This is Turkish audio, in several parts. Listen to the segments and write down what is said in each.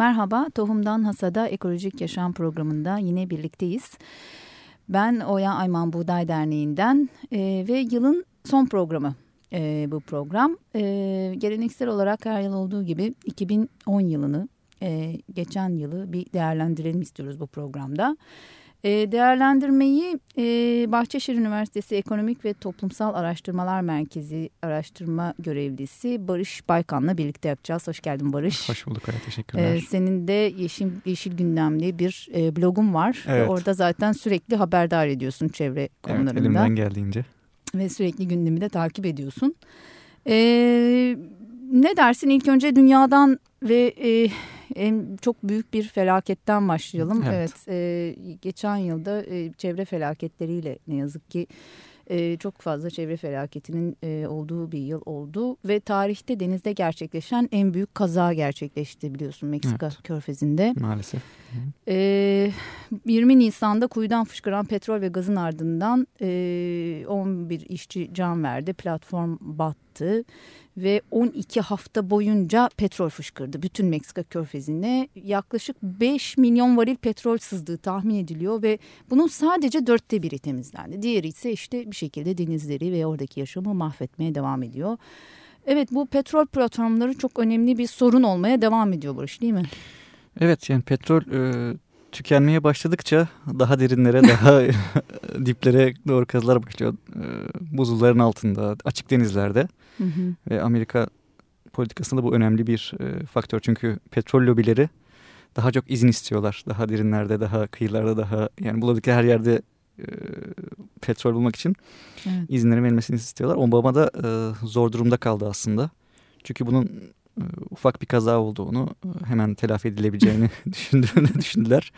Merhaba, Tohumdan Hasada Ekolojik Yaşam programında yine birlikteyiz. Ben Oya Ayman Buğday Derneği'nden e, ve yılın son programı e, bu program. E, geleneksel olarak her yıl olduğu gibi 2010 yılını, e, geçen yılı bir değerlendirelim istiyoruz bu programda. Değerlendirmeyi e, Bahçeşehir Üniversitesi Ekonomik ve Toplumsal Araştırmalar Merkezi araştırma görevlisi Barış Baykan'la birlikte yapacağız. Hoş geldin Barış. Hoş bulduk Hayat, teşekkürler. E, senin de Yeşil, Yeşil Gündemli bir e, blogun var. Evet. Orada zaten sürekli haberdar ediyorsun çevre konularında. Evet, elimden geldiğince. Ve sürekli gündemi de takip ediyorsun. E, ne dersin ilk önce dünyadan ve... E, en çok büyük bir felaketten başlayalım. Evet. evet e, geçen yılda e, çevre felaketleriyle ne yazık ki e, çok fazla çevre felaketinin e, olduğu bir yıl oldu ve tarihte denizde gerçekleşen en büyük kaza gerçekleşti biliyorsun Meksika evet. körfezinde. Maalesef. E, 20 Nisan'da kuyudan fışkıran petrol ve gazın ardından e, 11 işçi can verdi. Platform battı ve 12 hafta boyunca petrol fışkırdı bütün Meksika körfezine. Yaklaşık 5 milyon varil petrol sızdığı tahmin ediliyor ve bunun sadece dörtte biri temizlendi. Diğeri ise işte bir şekilde denizleri ve oradaki yaşamı mahvetmeye devam ediyor. Evet bu petrol platformları çok önemli bir sorun olmaya devam ediyor Barış değil mi? Evet yani petrol e, tükenmeye başladıkça daha derinlere daha diplere doğru kazılar başlıyor. E, buzulların altında açık denizlerde. Hı hı. Ve Amerika politikasında bu önemli bir e, faktör. Çünkü petrol lobileri daha çok izin istiyorlar. Daha derinlerde, daha kıyılarda, daha yani buladıkları her yerde e, petrol bulmak için evet. izinlerin verilmesini istiyorlar. Obama da e, zor durumda kaldı aslında. Çünkü bunun e, ufak bir kaza olduğunu e, hemen telafi edilebileceğini düşündüğünü düşündüler.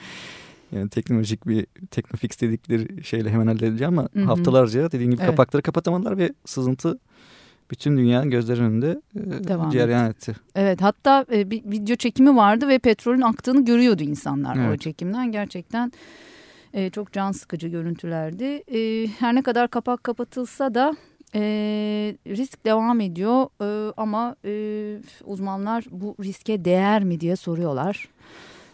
Yani teknolojik bir teknofix dedikleri şeyle hemen halledileceği ama hı hı. haftalarca dediğim gibi evet. kapakları kapatamadılar ve sızıntı bütün dünyanın gözlerinin önünde e, Devam cereyan etti. etti. Evet hatta e, bir video çekimi vardı ve petrolün aktığını görüyordu insanlar evet. o çekimden. Gerçekten e, çok can sıkıcı görüntülerdi. E, her ne kadar kapak kapatılsa da e, risk devam ediyor e, ama e, uzmanlar bu riske değer mi diye soruyorlar.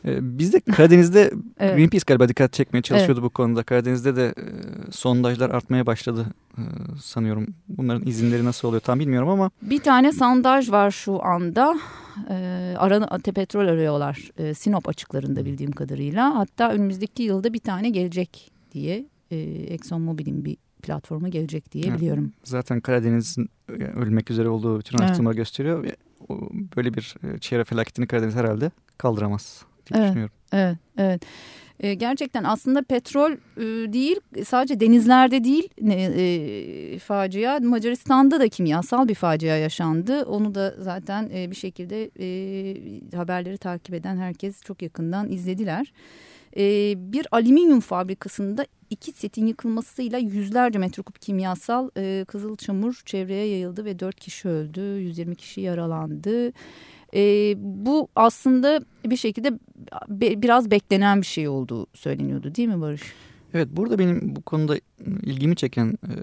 Ee, biz de Karadeniz'de evet. Greenpeace galiba dikkat çekmeye çalışıyordu evet. bu konuda. Karadeniz'de de e, sondajlar artmaya başladı e, sanıyorum. Bunların izinleri nasıl oluyor tam bilmiyorum ama. Bir tane sondaj var şu anda. E, aranı, petrol arıyorlar e, Sinop açıklarında bildiğim kadarıyla. Hatta önümüzdeki yılda bir tane gelecek diye e, ExxonMobil'in bir platformu gelecek diye evet. biliyorum. Zaten Karadeniz'in ölmek üzere olduğu bütün araştırmalar evet. gösteriyor. Böyle bir çevre felaketini Karadeniz herhalde kaldıramaz diye evet, düşünüyorum. Evet, evet. E, gerçekten aslında petrol e, değil sadece denizlerde değil e, facia Macaristan'da da kimyasal bir facia yaşandı. Onu da zaten e, bir şekilde e, haberleri takip eden herkes çok yakından izlediler. E, bir alüminyum fabrikasında iki setin yıkılmasıyla yüzlerce metreküp kimyasal e, kızıl çamur çevreye yayıldı ve dört kişi öldü, 120 kişi yaralandı. E, bu aslında bir şekilde be, biraz beklenen bir şey olduğu söyleniyordu değil mi Barış? Evet burada benim bu konuda ilgimi çeken e,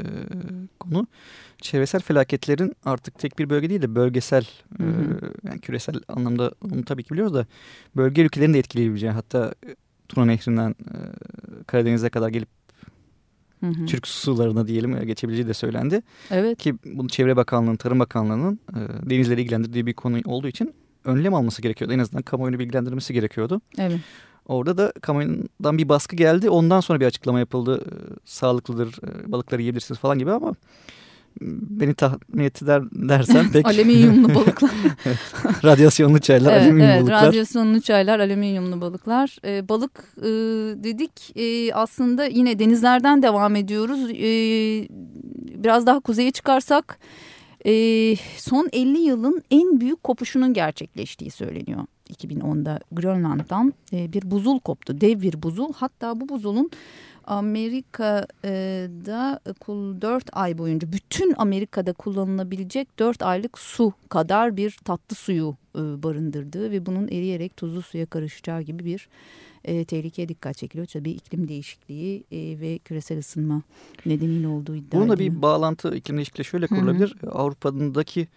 konu çevresel felaketlerin artık tek bir bölge değil de bölgesel hı hı. E, yani küresel anlamda onu tabii ki biliyoruz da bölge ülkelerini de etkileyebileceği hatta Tuna Nehri'nden e, Karadeniz'e kadar gelip Hı hı. Türk sularına diyelim e, geçebileceği de söylendi. Evet. Ki bunu Çevre Bakanlığı'nın, Tarım Bakanlığı'nın e, denizleri ilgilendirdiği bir konu olduğu için önlem alması gerekiyordu. En azından kamuoyunu bilgilendirmesi gerekiyordu. Evet. Orada da kamuoyundan bir baskı geldi. Ondan sonra bir açıklama yapıldı. E, sağlıklıdır, e, balıkları yiyebilirsiniz falan gibi ama beni tahmin etti der, dersen pek... alüminyumlu balıklar. Radyasyonlu çaylar, evet, alüminyum evet, balıklar. Radyasyonlu çaylar, alüminyumlu balıklar. Ee, balık e, dedik e, aslında yine denizlerden devam ediyoruz. E, biraz daha kuzeye çıkarsak e, son 50 yılın en büyük kopuşunun gerçekleştiği söyleniyor. 2010'da Grönland'dan e, bir buzul koptu. Dev bir buzul. Hatta bu buzulun Amerika'da 4 ay boyunca bütün Amerika'da kullanılabilecek 4 aylık su kadar bir tatlı suyu e, barındırdığı ve bunun eriyerek tuzlu suya karışacağı gibi bir e, tehlikeye dikkat çekiliyor. Tabii iklim değişikliği e, ve küresel ısınma nedeniyle olduğu iddia Bununla bir bağlantı iklim değişikliği şöyle kurulabilir. Avrupa'daki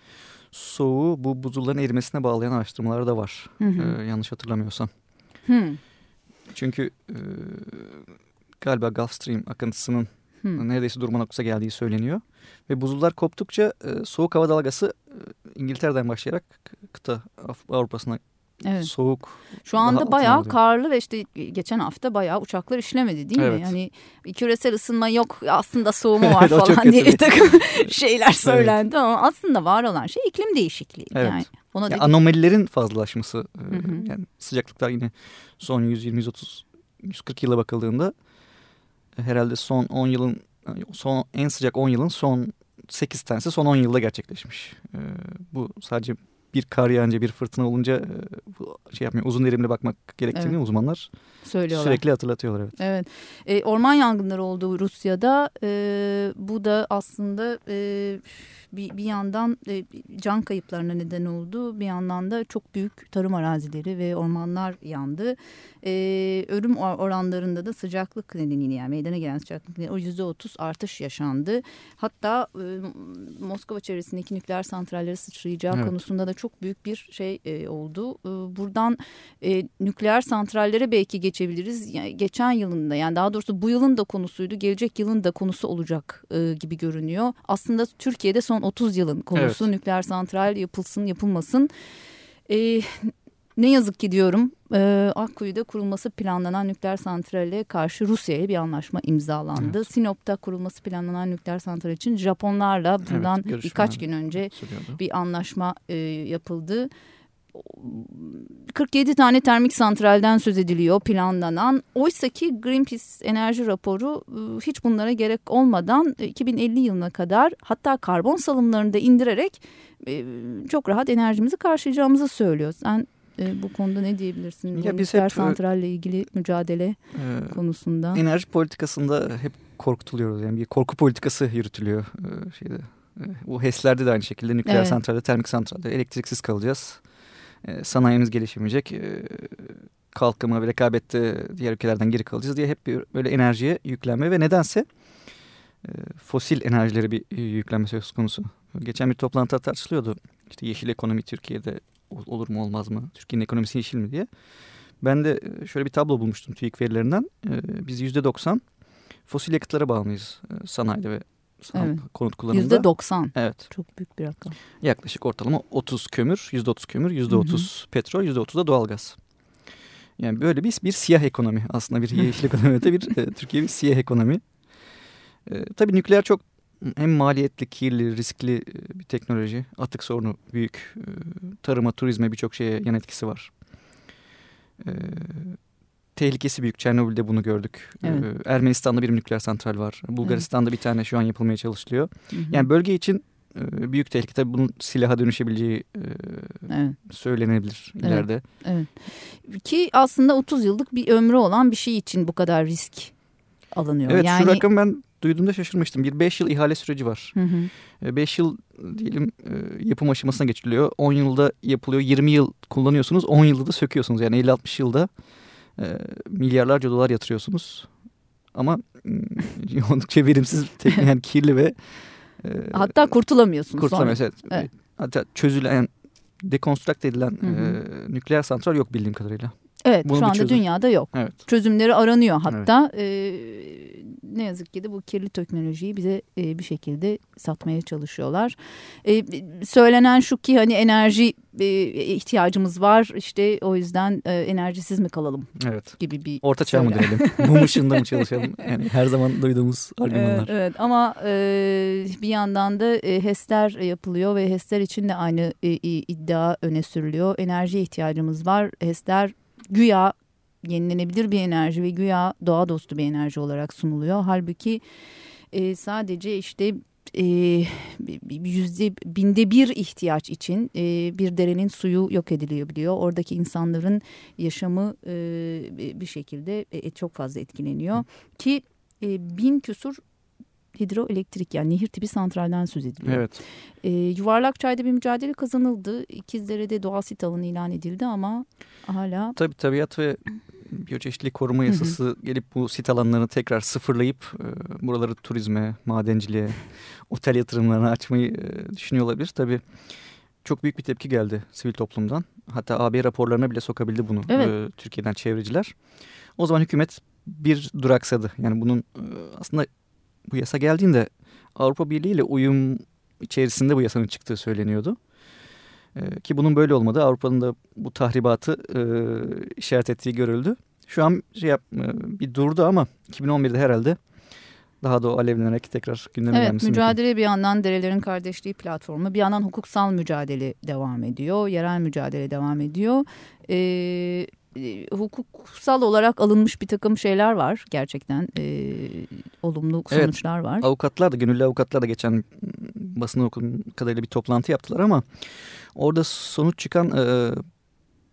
soğuğu bu buzulların erimesine bağlayan araştırmalar da var. Hı hı. Ee, yanlış hatırlamıyorsam. Hı. Çünkü e, galiba Gulf Stream akıntısının hmm. neredeyse durma noktasına geldiği söyleniyor. Ve buzullar koptukça e, soğuk hava dalgası e, İngiltere'den başlayarak kıta Avrupa'sına Evet. Soğuk. Şu anda bayağı karlı ve işte geçen hafta bayağı uçaklar işlemedi değil evet. mi? Yani küresel ısınma yok aslında soğumu var falan diye bir takım şeyler söylendi evet. ama aslında var olan şey iklim değişikliği. Evet. Yani ona ya anomalilerin fazlalaşması. Hı hı. Yani sıcaklıklar yine son 120 130 140 yıla bakıldığında herhalde son 10 yılın son en sıcak 10 yılın son 8 tanesi son 10 yılda gerçekleşmiş. Ee, bu sadece bir kar yağınca bir fırtına olunca e, şey yapmıyor uzun erimli bakmak gerektiğini evet. uzmanlar Söylüyorlar. sürekli hatırlatıyorlar. Evet. evet. E, orman yangınları olduğu Rusya'da e, bu da aslında e, bir, bir yandan e, can kayıplarına neden oldu. Bir yandan da çok büyük tarım arazileri ve ormanlar yandı. E, ölüm oranlarında da sıcaklık nedeniyle yani meydana gelen sıcaklık nedeniyle o yüzde otuz artış yaşandı. Hatta e, Moskova çevresindeki nükleer santralleri sıçrayacağı evet. konusunda da çok büyük bir şey e, oldu. E, buradan e, nükleer santrallere belki geçebiliriz. Yani geçen yılında yani daha doğrusu bu yılın da konusuydu. Gelecek yılın da konusu olacak e, gibi görünüyor. Aslında Türkiye'de son 30 yılın konusu evet. nükleer santral yapılsın yapılmasın. E, ne yazık ki diyorum e, Akkuyu'da kurulması planlanan nükleer santrale karşı Rusya'ya bir anlaşma imzalandı. Evet. Sinop'ta kurulması planlanan nükleer santral için Japonlarla bundan evet, birkaç gün önce sürüyordu. bir anlaşma e, yapıldı. 47 tane termik santralden söz ediliyor planlanan. Oysa ki Greenpeace enerji raporu ıı, hiç bunlara gerek olmadan 2050 yılına kadar hatta karbon salımlarını da indirerek ıı, çok rahat enerjimizi karşılayacağımızı söylüyor. Sen ıı, bu konuda ne diyebilirsin? Ya bu biz hep, santralle ilgili mücadele e, konusunda. Enerji politikasında hep korkutuluyoruz. Yani bir korku politikası yürütülüyor şeyde. Bu HES'lerde de aynı şekilde nükleer evet. santralde, termik santralde elektriksiz kalacağız e, sanayimiz gelişemeyecek. E, kalkınma ve rekabette diğer ülkelerden geri kalacağız diye hep böyle enerjiye yüklenme ve nedense e, fosil enerjilere bir yüklenme söz konusu. Geçen bir toplantıda tartışılıyordu. İşte yeşil ekonomi Türkiye'de olur mu olmaz mı? Türkiye'nin ekonomisi yeşil mi diye. Ben de e, şöyle bir tablo bulmuştum TÜİK verilerinden. Biz yüzde doksan fosil yakıtlara bağımlıyız sanayide ve evet. konut kullanımında. Yüzde doksan. Evet. Çok büyük bir rakam. Yaklaşık ortalama 30 kömür, yüzde otuz kömür, yüzde otuz petrol, yüzde otuz da doğalgaz. Yani böyle bir, bir siyah ekonomi aslında bir yeşil ekonomi de bir e, Türkiye bir siyah ekonomi. E, tabii nükleer çok hem maliyetli, kirli, riskli e, bir teknoloji. Atık sorunu büyük. E, tarıma, turizme birçok şeye yan etkisi var. E, tehlikesi büyük. Çernobil'de bunu gördük. Evet. Ee, Ermenistan'da bir nükleer santral var. Bulgaristan'da evet. bir tane şu an yapılmaya çalışılıyor. Hı hı. Yani bölge için e, büyük tehlike. Tabii bunun silaha dönüşebileceği e, evet. söylenebilir evet. ileride. Evet. Ki aslında 30 yıllık bir ömrü olan bir şey için bu kadar risk alınıyor. Evet yani... şu rakamı ben duyduğumda şaşırmıştım. Bir 5 yıl ihale süreci var. 5 yıl diyelim e, yapım aşamasına geçiliyor. 10 yılda yapılıyor. 20 yıl kullanıyorsunuz. 10 yılda da söküyorsunuz. Yani 50-60 yılda e, milyarlarca dolar yatırıyorsunuz. Ama oldukça verimsiz, yani kirli ve e, hatta kurtulamıyorsunuz. Kurtulamıyorsunuz. Evet. evet. Hatta çözülen, dekonstrakt edilen hı hı. E, nükleer santral yok bildiğim kadarıyla. Evet Bunun şu anda çözüm. dünyada yok. Evet. Çözümleri aranıyor hatta. Evet. E, ne yazık ki de bu kirli teknolojiyi bize e, bir şekilde satmaya çalışıyorlar. E, söylenen şu ki hani enerji e, ihtiyacımız var işte o yüzden e, enerjisiz mi kalalım evet. gibi bir Orta çağ mı dönelim? Mum ışığında mı çalışalım? Yani her zaman duyduğumuz argümanlar. Evet, evet. ama e, bir yandan da e, HES'ler yapılıyor ve HES'ler için de aynı e, iddia öne sürülüyor. Enerji ihtiyacımız var. HES'ler güya yenilenebilir bir enerji ve güya doğa dostu bir enerji olarak sunuluyor. Halbuki e, sadece işte e, yüzde binde bir ihtiyaç için e, bir derenin suyu yok ediliyor biliyor. Oradaki insanların yaşamı e, bir şekilde e, çok fazla etkileniyor. Ki e, bin küsur hidroelektrik yani nehir tipi santralden söz ediliyor. Evet. E, Yuvarlakçay'da bir mücadele kazanıldı. İkizdere'de doğal sit alanı ilan edildi ama hala... Tabii tabiat ve biyoçeşitlilik koruma yasası hı hı. gelip bu sit alanlarını tekrar sıfırlayıp e, buraları turizme, madenciliğe, otel yatırımlarına açmayı e, düşünüyor olabilir. Tabii çok büyük bir tepki geldi sivil toplumdan. Hatta AB raporlarına bile sokabildi bunu evet. e, Türkiye'den çevreciler. O zaman hükümet bir duraksadı. Yani bunun e, aslında bu yasa geldiğinde Avrupa Birliği ile uyum içerisinde bu yasanın çıktığı söyleniyordu. E, ki bunun böyle olmadı. Avrupa'nın da bu tahribatı e, işaret ettiği görüldü. Şu an şey yap, e, bir durdu ama 2011'de herhalde daha da o alevlenerek tekrar gündeme evet, gelmesi mücadele mümkün. bir yandan Derelerin Kardeşliği platformu bir yandan hukuksal mücadele devam ediyor. Yerel mücadele devam ediyor. Ee, hukuksal olarak alınmış bir takım şeyler var gerçekten e, olumlu sonuçlar evet, var. Avukatlar da gönüllü avukatlar da geçen basın okudum kadarıyla bir toplantı yaptılar ama orada sonuç çıkan e,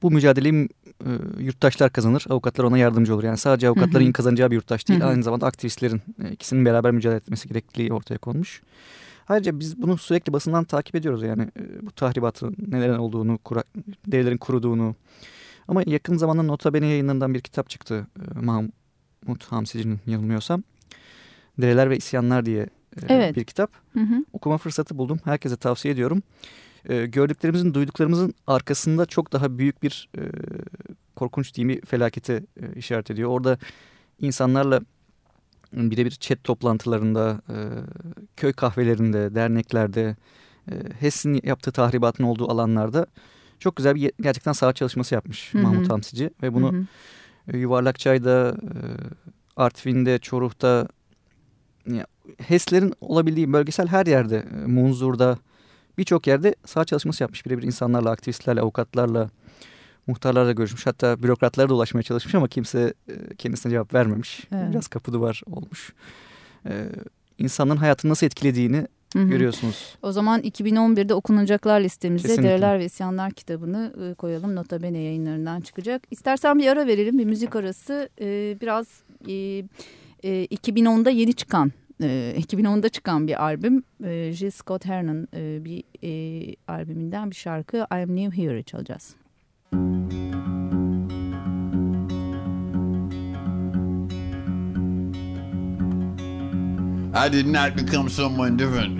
bu mücadeleyi e, yurttaşlar kazanır. Avukatlar ona yardımcı olur. Yani sadece avukatların hı hı. kazanacağı bir yurttaş değil. Hı hı. Aynı zamanda aktivistlerin e, ikisinin beraber mücadele etmesi gerekliliği ortaya konmuş. Ayrıca biz bunu sürekli basından takip ediyoruz. Yani e, bu tahribatın neden olduğunu, kura, devlerin kuruduğunu. Ama yakın zamanda Nota Bene yayınlarından bir kitap çıktı. E, Mahmut Hamsici'nin yanılmıyorsam. Dereler ve İsyanlar diye e, evet. bir kitap. Hı hı. Okuma fırsatı buldum. Herkese tavsiye ediyorum e, gördüklerimizin, duyduklarımızın arkasında çok daha büyük bir e, korkunç mi felakete e, işaret ediyor. Orada insanlarla birebir chat toplantılarında, e, köy kahvelerinde, derneklerde, e, HES'in yaptığı tahribatın olduğu alanlarda çok güzel bir gerçekten saha çalışması yapmış Hı -hı. Mahmut Hamsici. Ve bunu Hı -hı. E, Yuvarlakçay'da, e, Artvin'de, Çoruh'ta, HES'lerin olabildiği bölgesel her yerde, e, Munzur'da, birçok yerde saha çalışması yapmış. Birebir insanlarla, aktivistlerle, avukatlarla, muhtarlarla görüşmüş. Hatta bürokratlara da ulaşmaya çalışmış ama kimse kendisine cevap vermemiş. Evet. Biraz kapı duvar olmuş. Ee, insanların hayatını nasıl etkilediğini Hı -hı. görüyorsunuz. O zaman 2011'de okunacaklar listemize Kesinlikle. Dereler ve İsyanlar kitabını e, koyalım. Nota Bene yayınlarından çıkacak. İstersen bir ara verelim. Bir müzik arası. E, biraz e, e, 2010'da yeni çıkan e, 2010'da çıkan bir albüm. Jill Scott Heron'ın bir albümünden bir şarkı I'm New Here çalacağız. I did not become someone different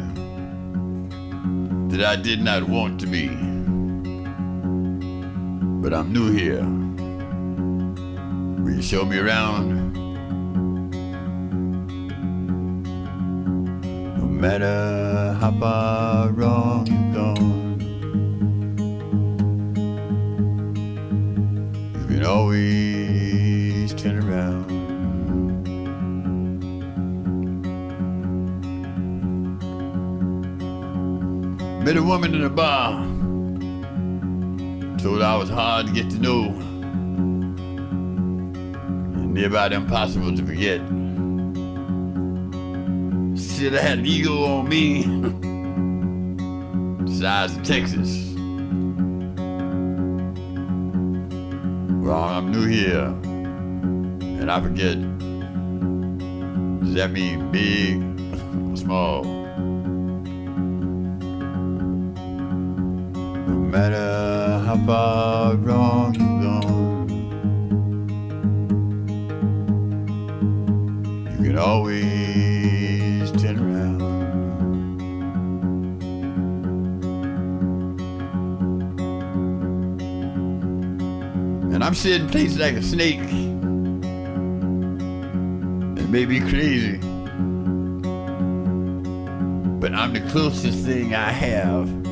that I did not want to be. But I'm new here. Will you show me around? No matter how far wrong you've gone, you can always Met a woman in a bar, told I was hard to get to know, and near about impossible to forget. Should have had an eagle on me. Size of Texas. Well, I'm new here. And I forget. Does that mean big or small? Matter how far wrong you've gone, you can always turn around. And I'm sitting places like a snake. It may be crazy, but I'm the closest thing I have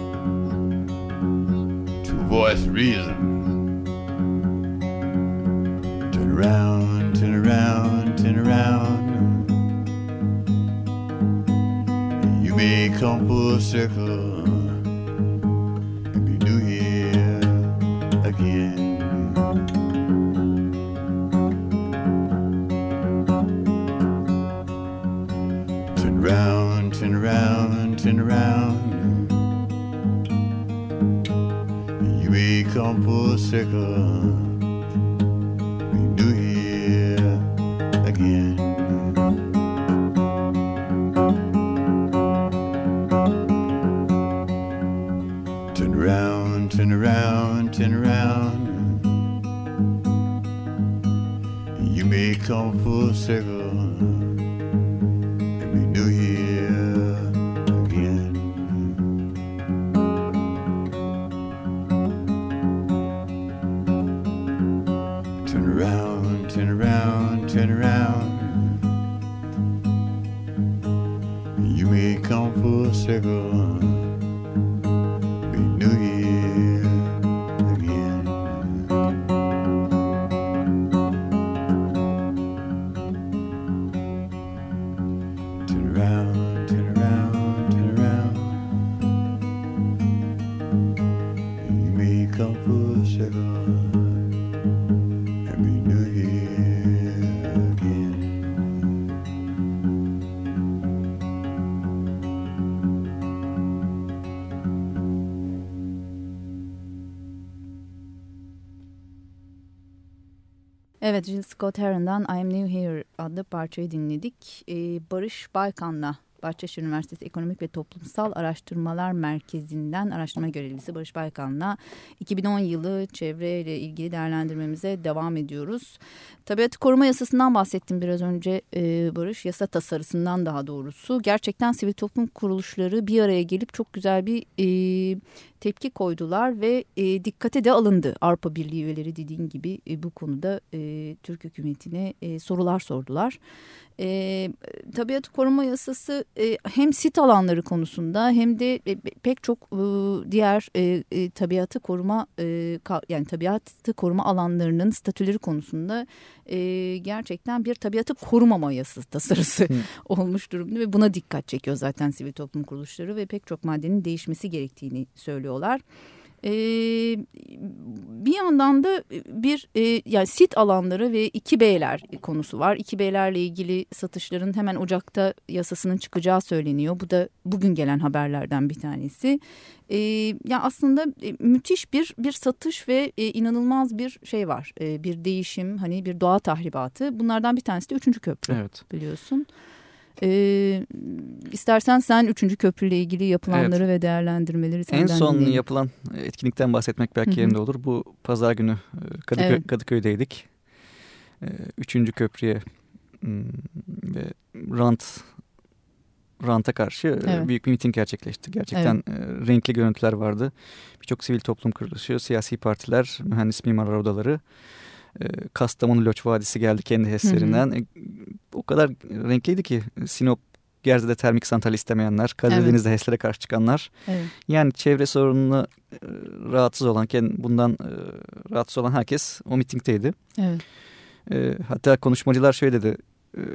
voice reason. Turn around, turn around, turn around. You may come full circle. Around, turn around, turn around. You may come full a Evet Jill Scott Heron'dan I'm New Here adlı parçayı dinledik. Ee, Barış Baykan'la Bahçeşehir Üniversitesi Ekonomik ve Toplumsal Araştırmalar Merkezi'nden araştırma görevlisi Barış Baykan'la 2010 yılı çevreyle ilgili değerlendirmemize devam ediyoruz. Tabiatı koruma yasasından bahsettim biraz önce e, Barış. Yasa tasarısından daha doğrusu. Gerçekten sivil toplum kuruluşları bir araya gelip çok güzel bir e, tepki koydular ve e, dikkate de alındı. Avrupa Birliği üyeleri dediğin gibi e, bu konuda e, Türk hükümetine e, sorular sordular. E, tabiatı koruma yasası e, hem sit alanları konusunda hem de e, pek çok e, diğer e, e, tabiatı koruma e, ka, yani tabiatı koruma alanlarının statüleri konusunda e, gerçekten bir tabiatı korumama yasası tasarısı olmuş durumda ve buna dikkat çekiyor zaten sivil toplum kuruluşları ve pek çok maddenin değişmesi gerektiğini söylüyorlar. Ee, bir yandan da bir e, yani sit alanları ve 2B'ler konusu var. 2B'lerle ilgili satışların hemen Ocak'ta yasasının çıkacağı söyleniyor. Bu da bugün gelen haberlerden bir tanesi. Ee, yani aslında e, müthiş bir bir satış ve e, inanılmaz bir şey var. E, bir değişim hani bir doğa tahribatı. Bunlardan bir tanesi de 3. köprü Evet. biliyorsun. Ee, istersen sen üçüncü köprüyle ilgili yapılanları ve değerlendirmeleri senden En son dinleyelim. yapılan etkinlikten bahsetmek belki Hı hı. yerinde olur. Bu pazar günü e, Kadıköy, Evet. Kadıköy'deydik. E, Üçüncü köprüye ve rant ranta karşı e, Evet. büyük bir miting gerçekleşti. Gerçekten e, renkli görüntüler vardı. Birçok sivil toplum kuruluşu, siyasi partiler, mühendis mimarlar odaları, e, Kastamonu Loç Vadisi geldi kendi HES'lerinden. E, O kadar renkliydi ki Sinop Gerze'de termik santral istemeyenler, Karadeniz'de HES'lere karşı çıkanlar. Evet. Yani çevre sorununa e, rahatsız olan, bundan e, rahatsız olan herkes o mitingdeydi. Evet. Hatta konuşmacılar şöyle dedi.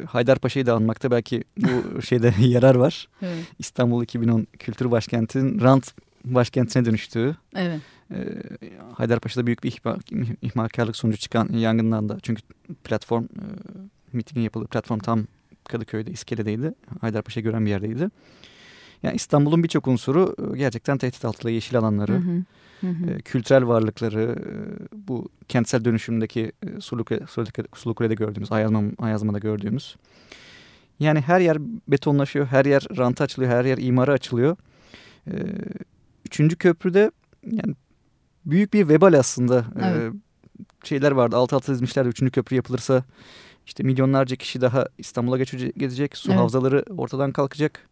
Haydarpaşa'yı da anmakta belki bu şeyde yarar var. Evet. İstanbul 2010 Kültür Başkenti'nin rant başkentine dönüştüğü. Evet. E, Haydarpaşa'da büyük bir ihmal, ihmalkarlık sonucu çıkan yangından da. Çünkü platform, e, mitingin yapıldığı platform tam Kadıköy'de, İskele'deydi. Haydarpaşa'yı gören bir yerdeydi. Yani İstanbul'un birçok unsuru e, gerçekten tehdit altında yeşil alanları, Hı hı. Hı hı. e, kültürel varlıkları, e, bu kentsel dönüşümdeki Sulukule, Sulukule- Sulukule'de gördüğümüz, Ayazma, Ayazma'da gördüğümüz. Yani her yer betonlaşıyor, her yer ranta açılıyor, her yer imara açılıyor. Üçüncü köprüde yani büyük bir vebal aslında. E, Evet. şeyler vardı, alt alta dizmişlerdi. Üçüncü köprü yapılırsa işte milyonlarca kişi daha İstanbul'a geçecek, su Evet. havzaları ortadan kalkacak.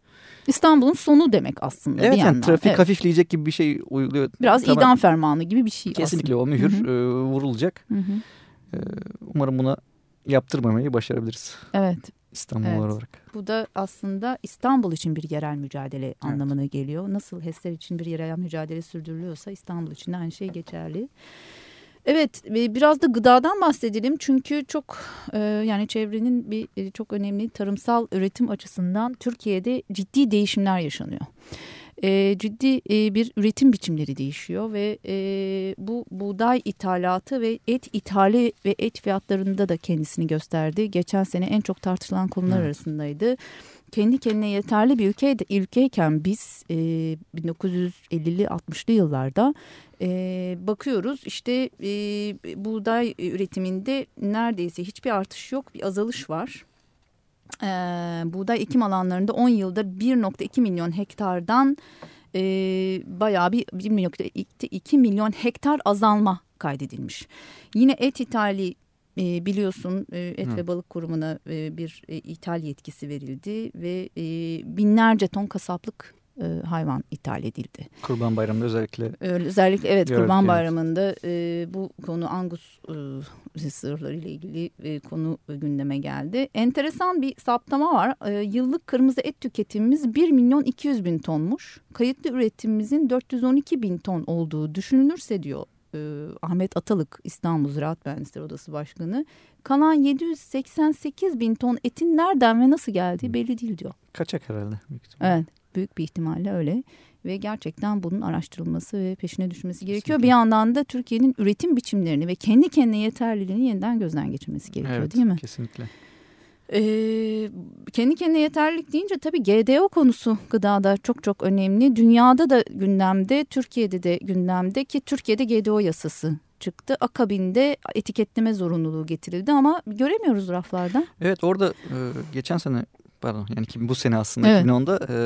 İstanbul'un sonu demek aslında Evet bir yani yandan. trafik Evet. hafifleyecek gibi bir şey uyuluyor. Biraz Tamam. idam fermanı gibi bir şey Kesinlikle aslında. o mühür Hı hı. e, vurulacak. Hı hı. E, umarım buna yaptırmamayı başarabiliriz Evet. İstanbul Evet. olarak. Bu da aslında İstanbul için bir yerel mücadele anlamına geliyor. Nasıl HES'ler için bir yerel mücadele sürdürülüyorsa İstanbul için de aynı şey geçerli. Evet ve biraz da gıdadan bahsedelim çünkü çok e, yani çevrenin bir e, çok önemli tarımsal üretim açısından Türkiye'de ciddi değişimler yaşanıyor. E, ciddi e, bir üretim biçimleri değişiyor ve e, bu buğday ithalatı ve et ithali ve et fiyatlarında da kendisini gösterdi. Geçen sene en çok tartışılan konular Evet. arasındaydı. Kendi kendine yeterli bir ülke, ülkeyken biz e, 1950'li 60'lı yıllarda e, bakıyoruz işte e, buğday üretiminde neredeyse hiçbir artış yok bir azalış var. E, buğday ekim alanlarında 10 yılda 1.2 milyon hektardan e, bayağı bir 1.2 milyon hektar azalma kaydedilmiş. Yine et ithali e, biliyorsun e, et Hı. ve balık kurumuna e, bir e, ithal yetkisi verildi ve e, binlerce ton kasaplık e, hayvan ithal edildi. Kurban Bayramı'nda özellikle. Özellikle evet Kurban. Bayramı'nda e, bu konu Angus e, sırları ile ilgili e, konu gündeme geldi. Enteresan bir saptama var. E, yıllık kırmızı et tüketimimiz 1 milyon 200 bin tonmuş. Kayıtlı üretimimizin 412 bin ton olduğu düşünülürse diyor e, Ahmet Atalık İstanbul Ziraat Mühendisleri Odası Başkanı. Kalan 788 bin ton etin nereden ve nasıl geldiği belli değil diyor. Kaçak herhalde. Evet büyük bir ihtimalle öyle ve gerçekten bunun araştırılması ve peşine düşmesi gerekiyor. Kesinlikle. Bir yandan da Türkiye'nin üretim biçimlerini ve kendi kendine yeterliliğini yeniden gözden geçirmesi gerekiyor Evet, değil mi? kesinlikle. Ee, kendi kendine yeterlilik deyince tabii GDO konusu gıdada çok çok önemli. Dünyada da gündemde, Türkiye'de de gündemde ki Türkiye'de GDO yasası çıktı. Akabinde etiketleme zorunluluğu getirildi ama göremiyoruz raflarda. Evet orada e, geçen sene pardon yani bu sene aslında Evet. 2010'da e,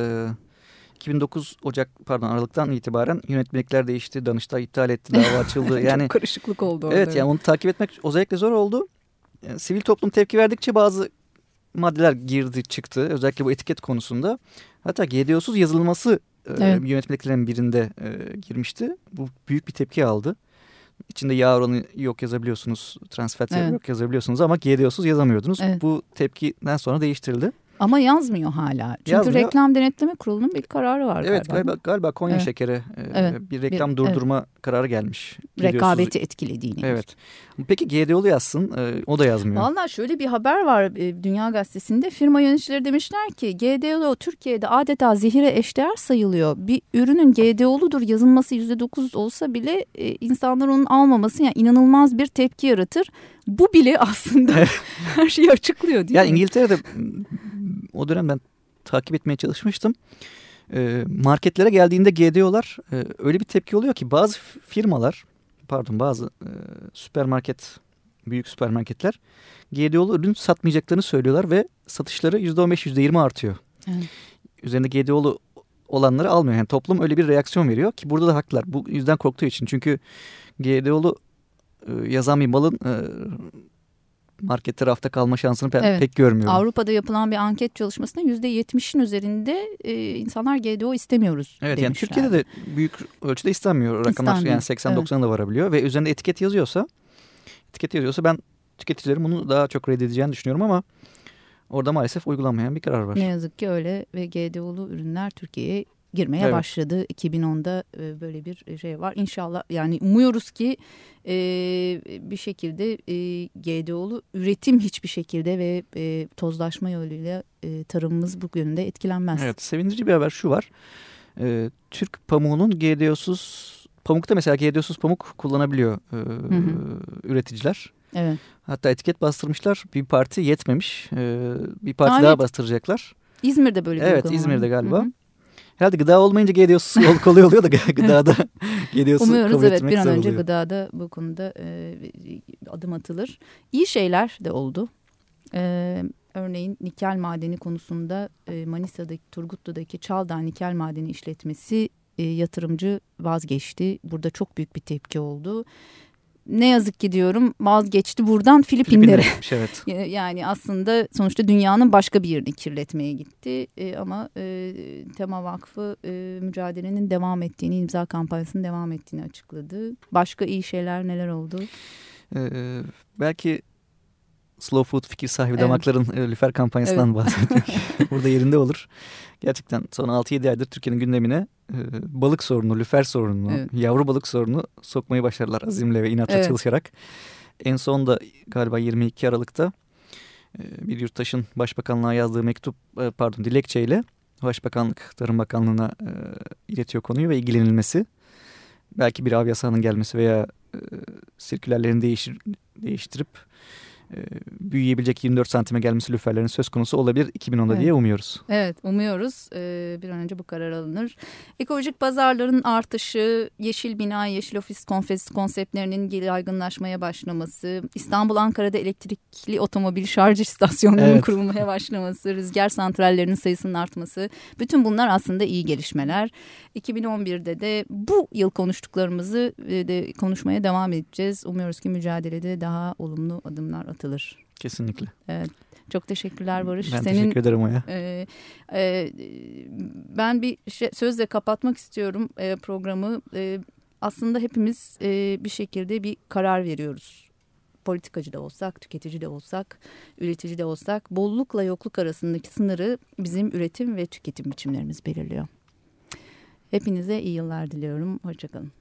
2009 Ocak pardon Aralık'tan itibaren yönetmelikler değişti. Danıştay iptal etti. Dava açıldı. Yani çok karışıklık oldu orada. evet yani onu takip etmek özellikle zor oldu. Yani sivil toplum tepki verdikçe bazı maddeler girdi çıktı. Özellikle bu etiket konusunda. Hatta GDO'suz yazılması e, Evet. yönetmeliklerin birinde e, girmişti. Bu büyük bir tepki aldı. İçinde yağ oranı yok yazabiliyorsunuz, trans fat Evet. yok yazabiliyorsunuz ama GDO'suz yazamıyordunuz. Evet. Bu tepkiden sonra değiştirildi. Ama yazmıyor hala. Çünkü Yazmıyor. Reklam Denetleme Kurulu'nun bir kararı var Evet galiba. galiba, galiba Konya Evet. şekeri e, Evet. bir reklam Bir- durdurma kararı gelmiş. Rekabeti etkilediğini. Evet. Peki GDO'lu yazsın e, o da yazmıyor. Valla şöyle bir haber var e, Dünya Gazetesi'nde. Firma yöneticileri demişler ki GDO Türkiye'de adeta zehire eşdeğer sayılıyor. Bir ürünün GDO'ludur yazılması %9 olsa bile insanlar onun almaması yani inanılmaz bir tepki yaratır. Bu bile aslında her şeyi açıklıyor değil Ya mi? İngiltere'de o dönem ben takip etmeye çalışmıştım. E, marketlere geldiğinde GDO'lar e, öyle bir tepki oluyor ki bazı firmalar pardon bazı e, süpermarket büyük süpermarketler GDO'lu ürün satmayacaklarını söylüyorlar ve satışları %15 %20 artıyor. Evet. Üzerinde GDO'lu olanları almıyor. Yani toplum öyle bir reaksiyon veriyor ki burada da haklılar. Bu yüzden korktuğu için. Çünkü GDO'lu e, yazan bir malın e, markette rafta kalma şansını ben Evet. pek görmüyorum. Avrupa'da yapılan bir anket çalışmasında %70'in üzerinde e, insanlar GDO istemiyoruz Evet yani demişler. Türkiye'de de büyük ölçüde istenmiyor rakamlar İstenmiyor, yani 80-90'a da varabiliyor ve üzerinde etiket yazıyorsa etiket yazıyorsa ben tüketicilerin bunu daha çok reddedeceğini düşünüyorum ama orada maalesef uygulanmayan bir karar var. Ne yazık ki öyle ve GDO'lu ürünler Türkiye'ye girmeye Evet. başladı. 2010'da e, böyle bir şey var. İnşallah yani umuyoruz ki e, bir şekilde e, GDO'lu üretim hiçbir şekilde ve e, tozlaşma yoluyla e, tarımımız bu yönde etkilenmez. Evet sevindirici bir haber şu var. Ee, Türk pamuğunun GDO'suz pamukta mesela GDO'suz pamuk kullanabiliyor e, hı. üreticiler. Evet. Hatta etiket bastırmışlar. Bir parti yetmemiş. Ee, bir parti Aa, daha evet. bastıracaklar. İzmir'de böyle bir Evet. İzmir'de galiba. Hı hı. Herhalde gıda olmayınca GDO'suz yol kolay oluyor da gıdada GDO'suz Umuyoruz kabul evet bir an önce oluyor. gıdada bu konuda e, adım atılır. İyi şeyler de oldu. E, örneğin nikel madeni konusunda e, Manisa'daki Turgutlu'daki Çaldağ nikel madeni işletmesi e, yatırımcı vazgeçti. Burada çok büyük bir tepki oldu. Ne yazık ki diyorum vazgeçti buradan Filipinlere. Filipinler'miş, evet. Ya- Yani aslında sonuçta dünyanın başka bir yerini kirletmeye gitti E, ama e, Tema Vakfı e, mücadelenin devam ettiğini, imza kampanyasının devam ettiğini açıkladı. Başka iyi şeyler neler oldu? Ee, belki Slow Food fikir sahibi Evet. damakların e, lüfer kampanyasından bahsetmek burada yerinde olur. Gerçekten son 6-7 aydır Türkiye'nin gündemine e, balık sorunu, lüfer sorununu, Evet. yavru balık sorunu sokmayı başardılar azimle ve inatla Evet. çalışarak. En son da galiba 22 Aralık'ta e, bir yurttaşın başbakanlığa yazdığı mektup e, pardon dilekçeyle Başbakanlık Tarım Bakanlığı'na e, iletiyor konuyu ve ilgilenilmesi. Belki bir av yasağının gelmesi veya e, sirkülerlerini değişir, değiştirip büyüyebilecek 24 santime gelmesi lüferlerin söz konusu olabilir 2010'da Evet. diye umuyoruz. Evet umuyoruz bir an önce bu karar alınır. Ekolojik pazarların artışı, yeşil bina, yeşil ofis konfes konseptlerinin yaygınlaşmaya başlaması, İstanbul Ankara'da elektrikli otomobil şarj istasyonlarının Evet. kurulmaya başlaması, rüzgar santrallerinin sayısının artması bütün bunlar aslında iyi gelişmeler. 2011'de de bu yıl konuştuklarımızı de konuşmaya devam edeceğiz. Umuyoruz ki mücadelede daha olumlu adımlar atılır. Kapatılır. Kesinlikle. Evet. Çok teşekkürler Barış. Ben Senin, teşekkür ederim Oya. E, e, ben bir şey, sözle kapatmak istiyorum e, programı. E, aslında hepimiz e, bir şekilde bir karar veriyoruz. Politikacı da olsak, tüketici de olsak, üretici de olsak bollukla yokluk arasındaki sınırı bizim üretim ve tüketim biçimlerimiz belirliyor. Hepinize iyi yıllar diliyorum. Hoşçakalın.